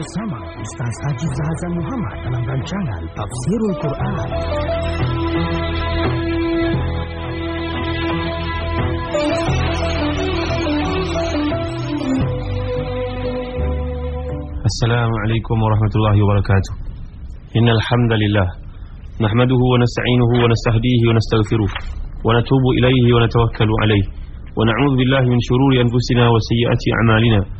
bersama Ustaz Haji Zahazan Muhammad dalam rancangan Tafsirul Quran. Assalamualaikum warahmatullahi wabarakatuh. Innal hamdalillah nahmaduhu wa nasta'inuhu wa nastahdihi wa nastaghfiruh wa natubu ilayhi wa natawakkalu alayhi wa na'udzu billahi min shururi anfusina wa sayyiati a'malina.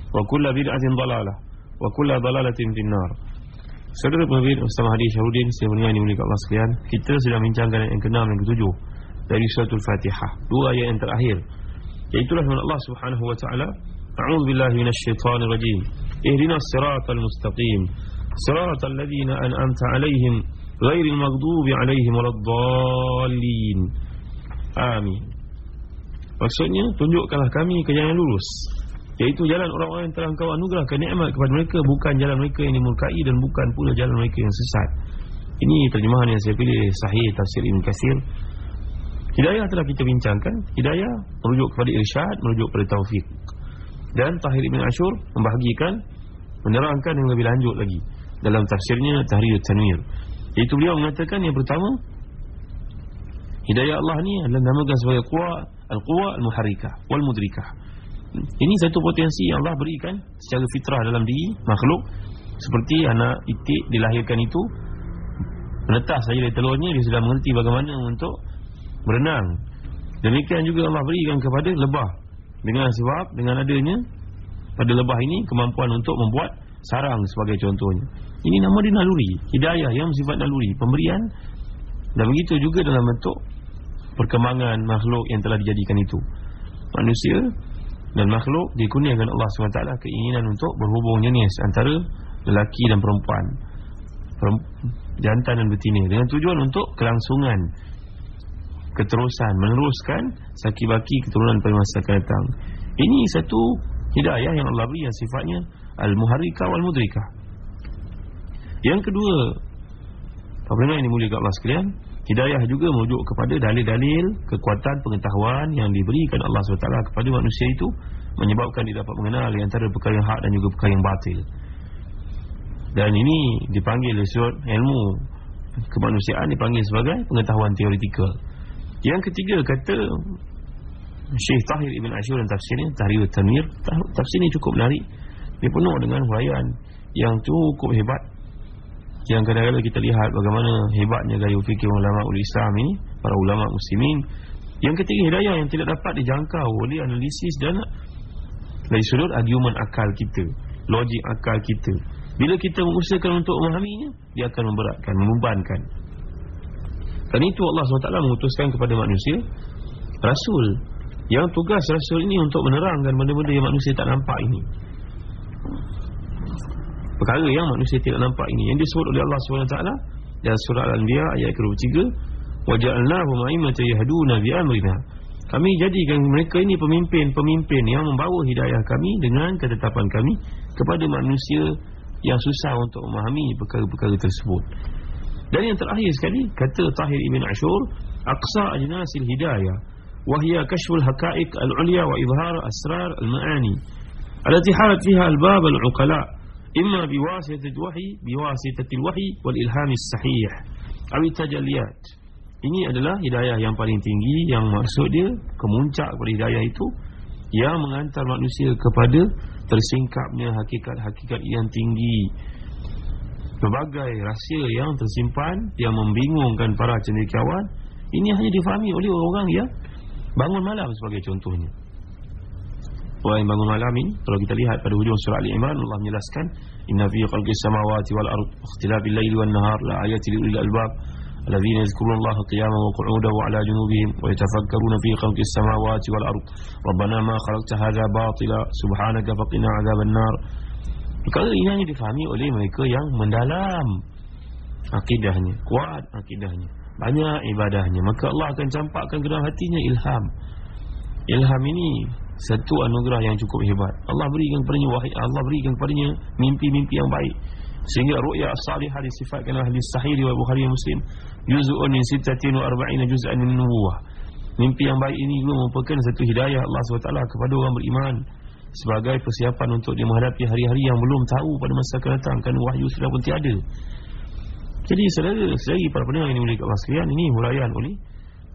وكل بدعة ضلالة وكل ضلالة في النار Saudara pemirsa bersama Hadi Syarudin Saya mendengar ini Allah sekalian Kita sedang bincangkan ayat yang ke-6 dan ke-7 Dari suratul Fatihah Dua ayat yang terakhir Iaitulah firman Allah subhanahu wa ta'ala أعوذ بالله من الشيطان الرجيم اهدنا الصراط المستقيم صراط الذين أنعمت عليهم غير المغضوب عليهم ولا الضالين آمين Maksudnya tunjukkanlah kami ke jalan lurus Iaitu jalan orang-orang yang telah engkau anugerahkan nikmat kepada mereka Bukan jalan mereka yang dimurkai dan bukan pula jalan mereka yang sesat. Ini terjemahan yang saya pilih sahih tafsir Ibn Kasir Hidayah telah kita bincangkan. Hidayah merujuk kepada irsyad, merujuk kepada taufik dan Tahir Ibn Ashur membahagikan menerangkan yang lebih lanjut lagi dalam tafsirnya Tahrir Tanwir. Iaitu beliau mengatakan yang pertama hidayah Allah ni adalah namakan sebagai al-quwa al-muharrikah wal-mudrikah ini satu potensi yang Allah berikan secara fitrah dalam diri makhluk seperti anak itik dilahirkan itu menetas saja dari telurnya dia sudah mengerti bagaimana untuk berenang demikian juga Allah berikan kepada lebah dengan sebab dengan adanya pada lebah ini kemampuan untuk membuat sarang sebagai contohnya. Ini nama dia naluri, hidayah yang bersifat naluri, pemberian dan begitu juga dalam bentuk perkembangan makhluk yang telah dijadikan itu. Manusia dan makhluk dikurniakan Allah SWT keinginan untuk berhubung jenis antara lelaki dan perempuan. Jantan dan betina dengan tujuan untuk kelangsungan keterusan meneruskan saki-baki keturunan pada masa akan datang. Ini satu hidayah yang Allah beri yang sifatnya al-muharrika wal mudrika. Yang kedua, apabila ini mulia Allah sekalian, hidayah juga merujuk kepada dalil-dalil kekuatan pengetahuan yang diberikan Allah SWT kepada manusia itu menyebabkan dia dapat mengenal antara perkara yang hak dan juga perkara yang batil. Dan ini dipanggil disebut ilmu kemanusiaan dipanggil sebagai pengetahuan teoretikal. Yang ketiga kata Syekh Tahir Ibn Ashur dan tafsirnya Tahrir Tanwir Tafsir ini cukup menarik Dia penuh dengan huraian Yang cukup hebat Yang kadang-kadang kita lihat bagaimana Hebatnya gaya fikir ulama ul Islam ini Para ulama muslimin. Yang ketiga hidayah yang tidak dapat dijangkau Oleh analisis dan Dari sudut argument akal kita Logik akal kita. Bila kita mengusahakan untuk memahaminya Dia akan memberatkan, membebankan. Dan itu Allah SWT mengutuskan kepada manusia Rasul Yang tugas Rasul ini untuk menerangkan benda-benda yang manusia tak nampak ini Perkara yang manusia tidak nampak ini. Yang disebut oleh Allah SWT Dalam surah Al-Anbiya ayat ke-23 Waja'alnahu ma'imata yahduna bi'amrina Kami jadikan mereka ini pemimpin-pemimpin Yang membawa hidayah kami dengan ketetapan kami Kepada manusia yang susah untuk memahami perkara-perkara tersebut. Dan yang terakhir sekali kata Tahir Ibn Ashur aqsa ajnasil hidayah wa izhar asrar al-ma'ani allati halat fiha al-bab al-uqala imma biwasitati al-wahy biwasitati al-wahy wal ilham as-sahih aw tajalliyat. Ini adalah hidayah yang paling tinggi yang maksud dia kemuncak kepada hidayah itu yang mengantar manusia kepada tersingkapnya hakikat-hakikat yang tinggi. Berbagai rahsia yang tersimpan yang membingungkan para cendekiawan ini hanya difahami oleh orang-orang yang bangun malam sebagai contohnya orang yang bangun malam ini kalau kita lihat pada hujung surah Al-Imran Allah menjelaskan inna fi khalqis samawati wal ard ikhtilafil laili wan nahar la ayatin lil albab الذين يذكرون الله قياما وقعودا وعلى جنوبهم ويتفكرون في خلق السماوات والأرض ربنا ما خلقت هذا باطلا سبحانك فقنا عذاب النار Perkara ini hanya difahami oleh mereka yang mendalam akidahnya, kuat akidahnya, banyak ibadahnya. Maka Allah akan campakkan ke dalam hatinya ilham. Ilham ini satu anugerah yang cukup hebat. Allah berikan kepadanya wahai Allah berikan kepadanya mimpi-mimpi yang baik. Sehingga ru'ya as-salihah disifatkan oleh hadis sahih riwayat Bukhari Muslim. Juz'un min 46 juz'an min nubuwah. Mimpi yang baik ini juga merupakan satu hidayah Allah SWT kepada orang beriman sebagai persiapan untuk dia menghadapi hari-hari yang belum tahu pada masa akan datang kerana wahyu sudah pun tiada. Jadi saudara, selagi para pendengar ini memiliki Allah sekalian, ini huraian oleh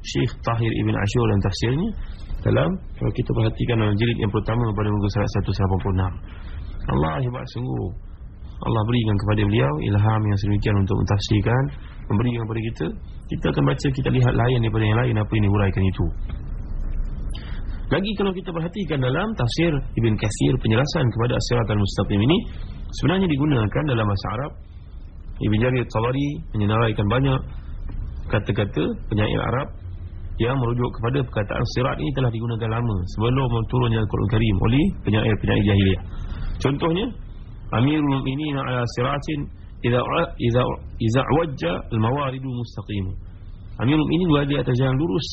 Syekh Tahir Ibn Ashur dan tafsirnya dalam kalau kita perhatikan dalam jilid yang pertama pada muka surat 186. Allah hebat sungguh. Allah berikan kepada beliau ilham yang sedemikian untuk mentafsirkan, memberikan kepada kita. Kita akan baca, kita lihat lain daripada yang lain apa ini huraikan itu. Lagi kalau kita perhatikan dalam tafsir Ibn Kathir penjelasan kepada As-Sirat Al-Mustaqim ini sebenarnya digunakan dalam bahasa Arab. Ibn Jarir Tabari menyenaraikan banyak kata-kata penyair Arab yang merujuk kepada perkataan sirat ini telah digunakan lama sebelum turunnya Al-Quran Karim oleh penyair-penyair jahiliah. Contohnya Amirul Mu'minin ala siratin idza idza idza wajja al-mawaridu mustaqim. Amirul Mu'minin berada di atas jalan lurus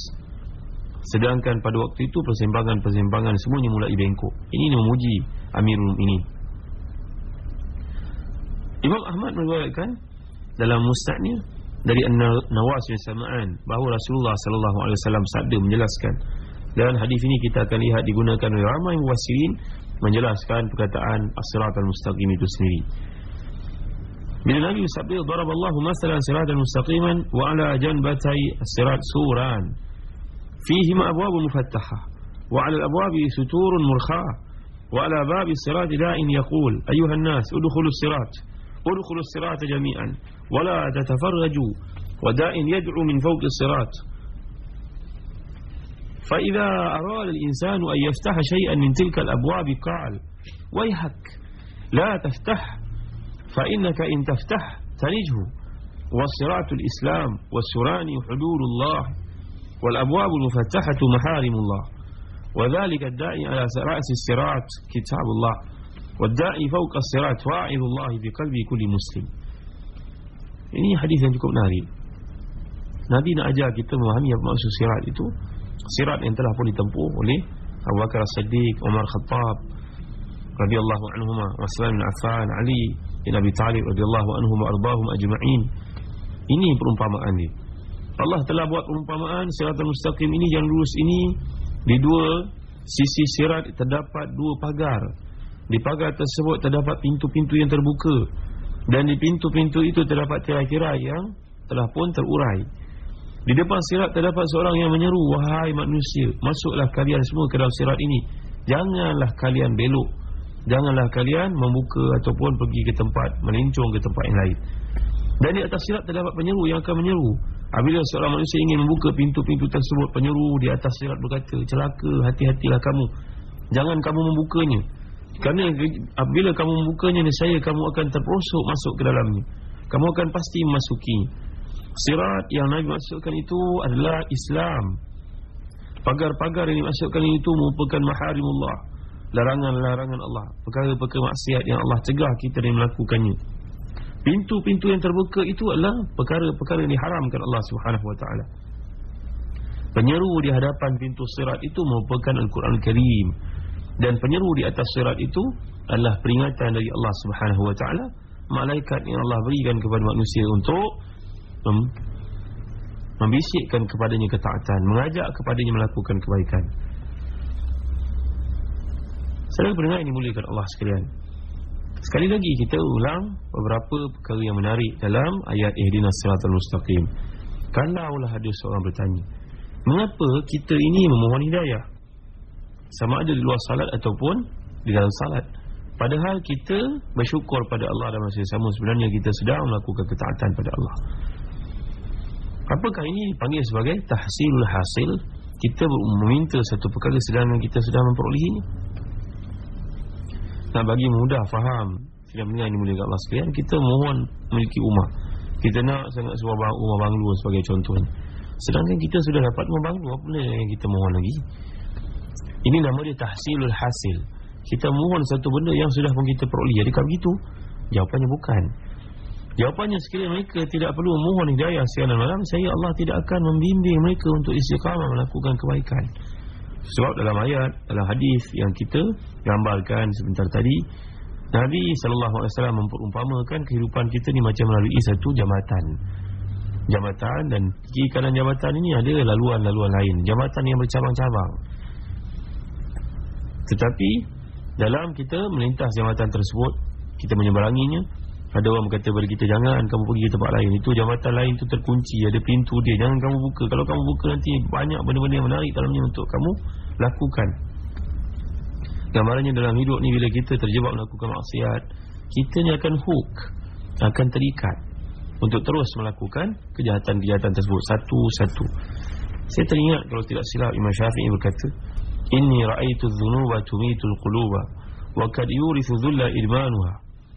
Sedangkan pada waktu itu persembahan-persembahan semuanya mulai bengkok. Ini memuji Amirul Mukminin. Imam Ahmad meriwayatkan dalam musnadnya dari An-Nawas bin Sam'an bahawa Rasulullah sallallahu alaihi wasallam sabda menjelaskan. Dan hadis ini kita akan lihat digunakan oleh ramai muwasirin menjelaskan perkataan as-siratal mustaqim itu sendiri. Bila Nabi sabda daraballahu masalan siratal mustaqiman wa ala janbatai as-sirat suran fihi ma abwab mufattaha wa ala al-abwab suturun murkha wa ala bab as-sirat da'in yaqul ayuha an-nas udkhulu as-sirat ادخلوا الصراط جميعا. ولا تتفرجوا. وداء يدعو من فوق الصراط. فإذا أراد الإنسان أن يفتح شيئا من تلك الأبواب قال ويحك لا تفتح فإنك إن تفتح تلجه. والصراط الإسلام والسران حدود الله والأبواب المفتحة محارم الله. وذلك الداعي على رأس الصراط كتاب الله. Wadai fauqa asirat wa'idullahi bi kalbi kulli muslim. Ini hadis yang cukup menarik. Nabi nak ajar kita memahami apa maksud sirat itu. Sirat yang telah pun ditempuh oleh Abu Bakar As-Siddiq, Umar Khattab radhiyallahu anhum, Utsman bin Affan, Ali bin Abi Talib radhiyallahu anhum wa ardahum ajma'in. Ini perumpamaan dia. Allah telah buat perumpamaan sirat mustaqim ini yang lurus ini di dua sisi sirat terdapat dua pagar di pagar tersebut terdapat pintu-pintu yang terbuka dan di pintu-pintu itu terdapat tirai-tirai yang telah pun terurai. Di depan sirat terdapat seorang yang menyeru, "Wahai manusia, masuklah kalian semua ke dalam sirat ini. Janganlah kalian belok. Janganlah kalian membuka ataupun pergi ke tempat melincung ke tempat yang lain." Dan di atas sirat terdapat penyeru yang akan menyeru Apabila seorang manusia ingin membuka pintu-pintu tersebut Penyeru di atas sirat berkata Celaka hati-hatilah kamu Jangan kamu membukanya Kerana apabila kamu membukanya Saya kamu akan terperosok masuk ke dalamnya. Kamu akan pasti memasuki. Sirat yang Nabi masukkan itu adalah Islam. Pagar-pagar yang dimasukkan itu merupakan maharimullah. Larangan-larangan Allah. Perkara-perkara maksiat yang Allah cegah kita dari melakukannya. Pintu-pintu yang terbuka itu adalah perkara-perkara yang diharamkan Allah Subhanahu Wa Taala. Penyeru di hadapan pintu sirat itu merupakan Al-Quran Karim dan penyeru di atas sirat itu adalah peringatan dari Allah Subhanahu Wa Taala, malaikat yang Allah berikan kepada manusia untuk mem membisikkan kepadanya ketaatan, mengajak kepadanya melakukan kebaikan. Saya pendengar ini muliakan Allah sekalian. Sekali lagi kita ulang beberapa perkara yang menarik dalam ayat ihdinas siratal mustaqim. Kalaulah ada seorang bertanya, mengapa kita ini memohon hidayah? Sama ada di luar salat ataupun di dalam salat. Padahal kita bersyukur pada Allah dan masa yang sama sebenarnya kita sedang melakukan ketaatan pada Allah. Apakah ini dipanggil sebagai tahsilul hasil? Kita meminta satu perkara sedangkan kita sedang memperolehinya. Nak bagi mudah faham Tidak mendengar ini mulia Allah sekalian Kita mohon memiliki rumah Kita nak sangat sebuah rumah banglo sebagai contohnya Sedangkan kita sudah dapat banglo Apa yang kita mohon lagi Ini nama dia tahsilul hasil. Kita mohon satu benda yang sudah pun kita peroleh. Adakah begitu? Jawapannya bukan. Jawapannya sekiranya mereka tidak perlu mohon hidayah siang dan malam Saya Allah tidak akan membimbing mereka untuk istiqamah melakukan kebaikan. Sebab dalam ayat, dalam hadis yang kita gambarkan sebentar tadi Nabi SAW memperumpamakan kehidupan kita ni macam melalui satu jambatan. Jambatan dan kiri kanan jambatan ini ada laluan-laluan lain. Jambatan yang bercabang-cabang Tetapi dalam kita melintas jambatan tersebut Kita menyeberanginya ada orang berkata kepada kita Jangan kamu pergi ke tempat lain. Itu jambatan lain itu terkunci Ada pintu dia. Jangan kamu buka. Kalau kamu buka nanti Banyak benda-benda yang menarik dalamnya Untuk kamu lakukan. Gambarannya dalam hidup ni Bila kita terjebak melakukan maksiat Kita ni akan hook Akan terikat Untuk terus melakukan Kejahatan-kejahatan tersebut. Satu-satu. Saya teringat Kalau tidak silap Imam Syafi'i berkata Inni ra'aitu dhunuba tumitul quluba Wa kad yurithu dhulla idmanuha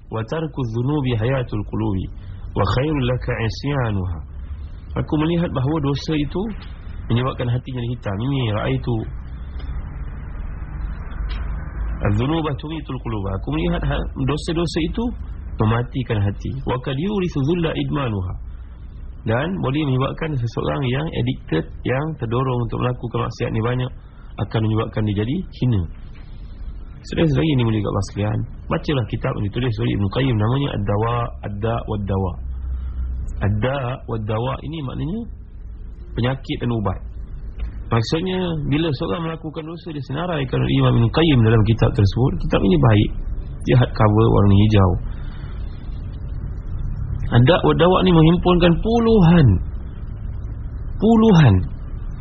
wa tarku dhunubi hayatul qulubi wa khairul laka aku melihat bahawa dosa itu menyebabkan hati jadi hitam ini raaitu az-dhunuba tumitul quluba aku melihat ha- dosa-dosa itu mematikan hati. Wa kad yurithu dhulla idmanuha. Dan boleh menyebabkan seseorang yang addicted yang terdorong untuk melakukan maksiat ni banyak akan menyebabkan dia jadi hina. Sedang lagi ini mulia kat Allah sekalian. Bacalah kitab yang ditulis oleh Ibn Qayyim Namanya Ad-Dawa Ad-Da Wad-Dawa Ad-Da Wad-Dawa ini maknanya Penyakit dan ubat. Maksudnya Bila seorang melakukan dosa Dia senaraikan oleh Imam Ibn Qayyim Dalam kitab tersebut Kitab ini baik. Dia hardcover warna hijau. Ad-Da Wad-Dawa ini menghimpunkan puluhan Puluhan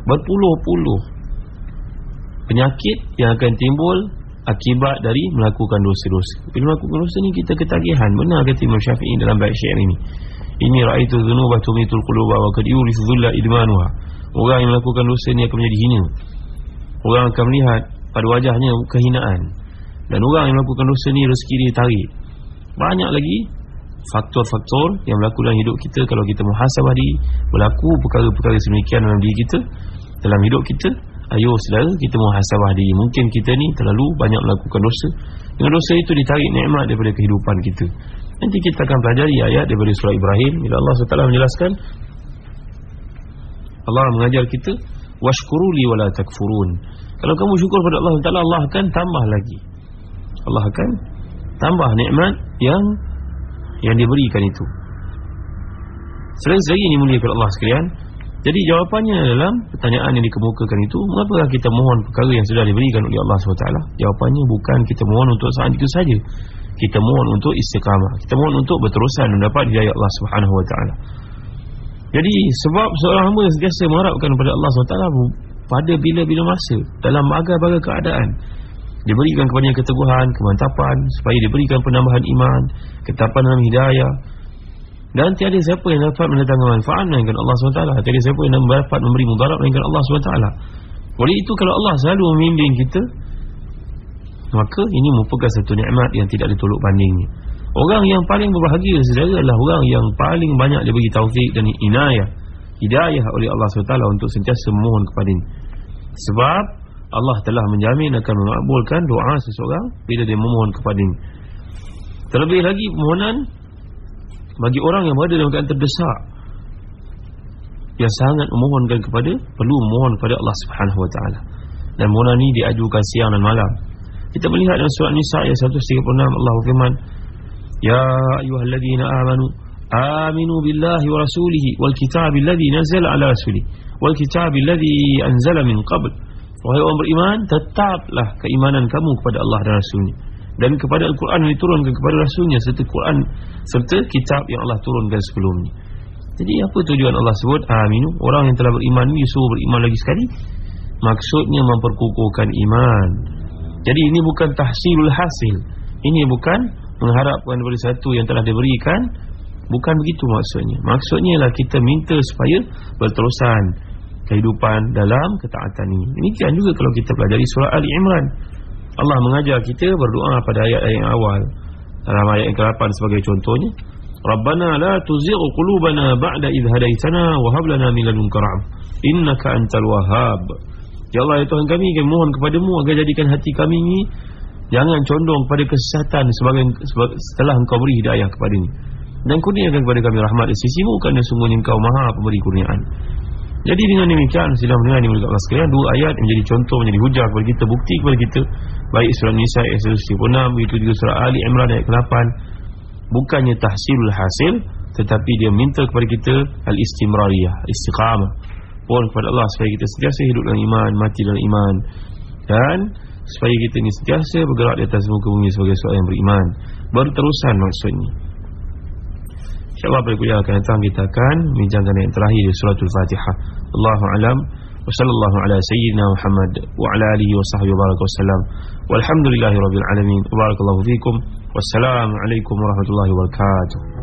Berpuluh-puluh Penyakit yang akan timbul akibat dari melakukan dosa-dosa. Bila melakukan dosa ni kita ketagihan. Benar kata Imam Syafi'i dalam bait syair ini. Ini ra'aitu dhunuba tumitul quluba wa qad yurisu dhulla idmanuha. Orang yang melakukan dosa ni akan menjadi hina. Orang akan melihat pada wajahnya kehinaan. Dan orang yang melakukan dosa ni rezeki dia tarik. Banyak lagi faktor-faktor yang berlaku dalam hidup kita kalau kita muhasabah diri, berlaku perkara-perkara sedemikian dalam diri kita, dalam hidup kita, Ayo saudara kita muhasabah diri. Mungkin kita ni terlalu banyak melakukan dosa. Dengan dosa itu ditarik nikmat daripada kehidupan kita. Nanti kita akan pelajari ayat daripada surah Ibrahim. Bila Allah SWT menjelaskan Allah mengajar kita Washkuruli wala takfurun. Kalau kamu syukur pada Allah SWT Allah akan tambah lagi. Allah akan tambah nikmat yang Yang diberikan itu. Selain lagi ini mulia Allah sekalian jadi jawapannya dalam pertanyaan yang dikemukakan itu Mengapa kita mohon perkara yang sudah diberikan oleh Allah SWT Jawapannya bukan kita mohon untuk saat itu saja. Kita mohon untuk istiqamah. Kita mohon untuk berterusan mendapat hidayah Allah SWT Jadi sebab seorang hamba sentiasa mengharapkan kepada Allah SWT Pada bila-bila masa Dalam bagai-bagai keadaan Diberikan kepada keteguhan, kemantapan Supaya diberikan penambahan iman Ketapan dalam hidayah dan tiada siapa yang dapat mendatangkan manfaat melainkan Allah SWT. Tiada siapa yang dapat memberi mudarat melainkan Allah SWT. Oleh itu kalau Allah selalu membimbing kita Maka ini merupakan satu nikmat yang tidak ditolak bandingnya Orang yang paling berbahagia saudara adalah orang yang paling banyak diberi taufik dan inayah Hidayah oleh Allah SWT untuk sentiasa memohon kepadanya Sebab Allah telah menjamin akan memakbulkan doa seseorang Bila dia memohon kepadanya Terlebih lagi permohonan bagi orang yang berada dalam keadaan terdesak yang sangat memohonkan kepada perlu memohon kepada Allah Subhanahu wa taala. Dan mohon ini diajukan siang dan malam. Kita melihat dalam surah Nisa ayat 136 Allah berfirman ya ayyuhalladzina amanu aminu billahi wa rasulihi wal kitabil ladzi nazala ala rasulih wal kitabil ladzi anzala min qabl. Wahai orang beriman tetaplah keimanan kamu kepada Allah dan rasulnya dan kepada Al-Quran yang diturunkan kepada Rasulnya serta Quran serta kitab yang Allah turunkan sebelumnya. Jadi apa tujuan Allah sebut aminu orang yang telah beriman ini disuruh beriman lagi sekali maksudnya memperkukuhkan iman. Jadi ini bukan tahsilul hasil. Ini bukan mengharapkan daripada satu yang telah diberikan Bukan begitu maksudnya Maksudnya lah kita minta supaya berterusan Kehidupan dalam ketaatan ini Demikian juga kalau kita pelajari surah Ali Imran Allah mengajar kita berdoa pada ayat-ayat yang awal. Dalam ayat yang ke-8 sebagai contohnya Rabbana la tuzigh qulubana ba'da idh hadaitana wa hab lana min ladunka rahmah. Innaka antal wahhab. Ya Allah ya Tuhan kami kami mohon kepadamu agar jadikan hati kami ini jangan condong pada kesesatan sebagai, setelah engkau beri hidayah kepadanya dan kurniakan kepada kami rahmat di sisimu kerana sungguhnya engkau maha pemberi kurniaan jadi dengan demikian sidang mendengar ini mereka sekalian. Dua ayat menjadi contoh menjadi hujah kepada kita bukti kepada kita baik surah Nisa ayat 176 begitu juga surah Ali Imran ayat ke-8 bukannya tahsilul hasil tetapi dia minta kepada kita al-istimrariyah istiqamah pun kepada Allah supaya kita sentiasa hidup dalam iman mati dalam iman. Dan supaya kita ini sentiasa bergerak di atas muka bumi sebagai seorang yang beriman. Berterusan maksudnya InsyaAllah pada kuliah akan datang kita akan Bincangkan yang terakhir di suratul Fatihah Allahu alam. Wa sallallahu ala sayyidina Muhammad Wa ala alihi wa sahbihi wa baraka wa salam Walhamdulillahi rabbil alamin. Wa barakallahu fikum. Wassalamualaikum warahmatullahi wabarakatuh